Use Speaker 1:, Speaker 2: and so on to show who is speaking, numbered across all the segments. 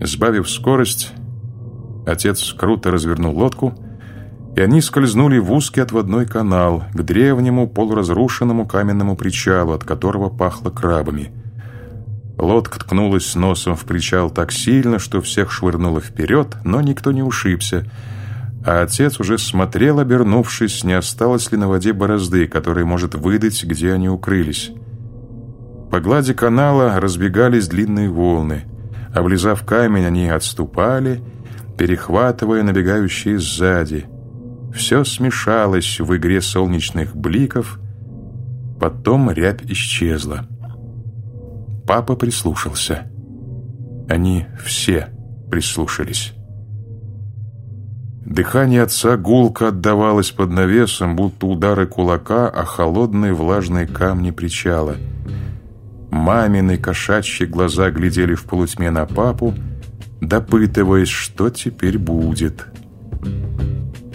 Speaker 1: Сбавив скорость, отец круто развернул лодку, и они скользнули в узкий отводной канал к древнему полуразрушенному каменному причалу, от которого пахло крабами. Лодка ткнулась носом в причал так сильно, что всех швырнуло вперед, но никто не ушибся, а отец уже смотрел, обернувшись, не осталось ли на воде борозды, которая может выдать, где они укрылись. По глади канала разбегались длинные волны — Облизав камень, они отступали, перехватывая набегающие сзади. Все смешалось в игре солнечных бликов, потом рябь исчезла. Папа прислушался. Они все прислушались. Дыхание отца гулко отдавалось под навесом, будто удары кулака о холодные влажные камни причала — Мамины кошачьи глаза глядели в полутьме на папу, допытываясь, что теперь будет.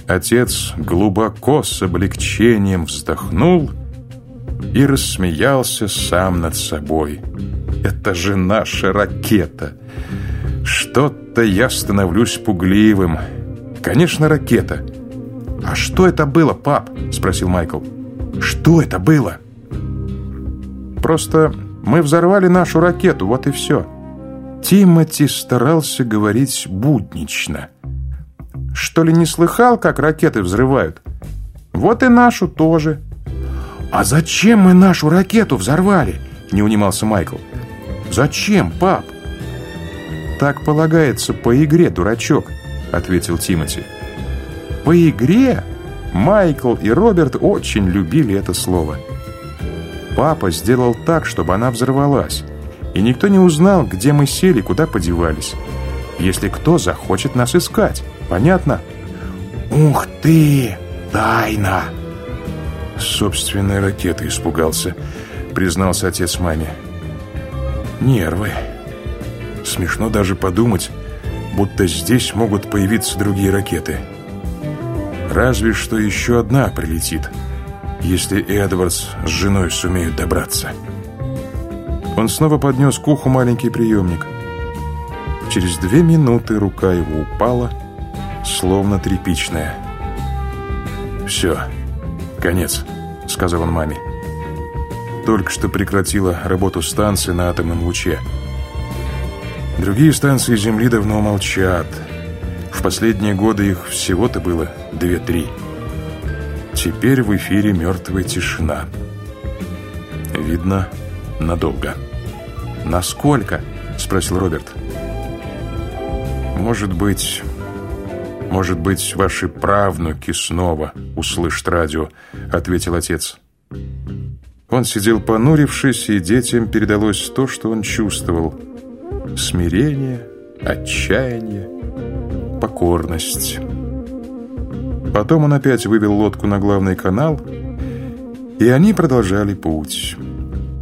Speaker 1: Отец глубоко с облегчением вздохнул и рассмеялся сам над собой. «Это же наша ракета! Что-то я становлюсь пугливым. Конечно, ракета!» «А что это было, пап?» — спросил Майкл. «Что это было?» «Просто мы взорвали нашу ракету, вот и все». Тимати старался говорить буднично. «Что ли не слыхал, как ракеты взрывают? Вот и нашу тоже». «А зачем мы нашу ракету взорвали?» — не унимался Майкл. «Зачем, пап?» «Так полагается по игре, дурачок», — ответил Тимати. «По игре?» Майкл и Роберт очень любили это слово. «По Папа сделал так, чтобы она взорвалась, и никто не узнал, где мы сели, куда подевались. Если кто захочет нас искать, понятно? «Ух ты! Тайна!» Собственной ракеты испугался, признался отец маме. «Нервы. Смешно даже подумать, будто здесь могут появиться другие ракеты. Разве что еще одна прилетит» если Эдвардс с женой сумеют добраться. Он снова поднес к уху маленький приемник. Через две минуты рука его упала, словно тряпичная. «Все, конец», — сказал он маме. Только что прекратила работу станции на атомном луче. Другие станции Земли давно молчат. В последние годы их всего-то было две-три. Теперь в эфире мертвая тишина. Видно, надолго. «Насколько?» — спросил Роберт. «Может быть, может быть, ваши правнуки снова услышат радио», — ответил отец. Он сидел понурившись, и детям передалось то, что он чувствовал. Смирение, отчаяние, покорность. Потом он опять вывел лодку на главный канал, и они продолжали путь.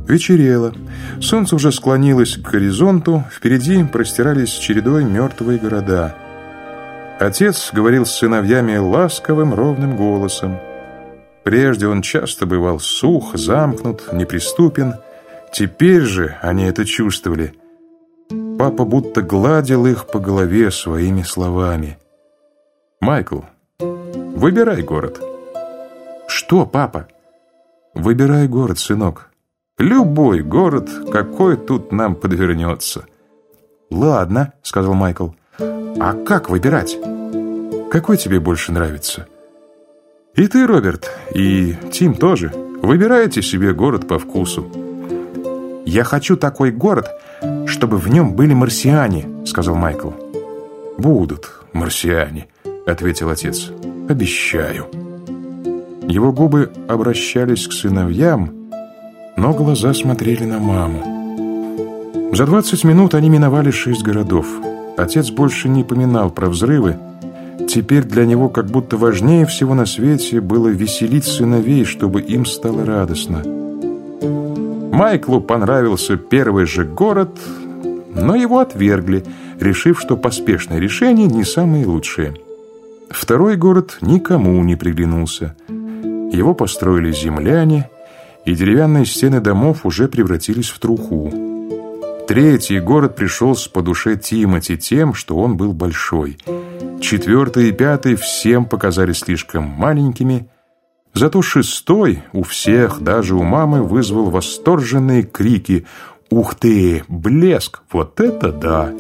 Speaker 1: Вечерело. Солнце уже склонилось к горизонту, впереди простирались чередой мертвые города. Отец говорил с сыновьями ласковым, ровным голосом. Прежде он часто бывал сух, замкнут, неприступен. Теперь же они это чувствовали. Папа будто гладил их по голове своими словами. «Майкл, Выбирай город. Что, папа? Выбирай город, сынок. Любой город, какой тут нам подвернется. Ладно, сказал Майкл. А как выбирать? Какой тебе больше нравится? И ты, Роберт, и Тим тоже. Выбирайте себе город по вкусу. Я хочу такой город, чтобы в нем были марсиане, сказал Майкл. Будут марсиане, ответил отец. Обещаю». Его губы обращались к сыновьям, но глаза смотрели на маму. За 20 минут они миновали шесть городов. Отец больше не поминал про взрывы. Теперь для него как будто важнее всего на свете было веселить сыновей, чтобы им стало радостно. Майклу понравился первый же город, но его отвергли, решив, что поспешное решение не самое лучшее – Второй город никому не приглянулся. Его построили земляне, и деревянные стены домов уже превратились в труху. Третий город пришелся по душе Тимати тем, что он был большой. Четвертый и пятый всем показались слишком маленькими. Зато шестой у всех, даже у мамы, вызвал восторженные крики «Ух ты! Блеск! Вот это да!»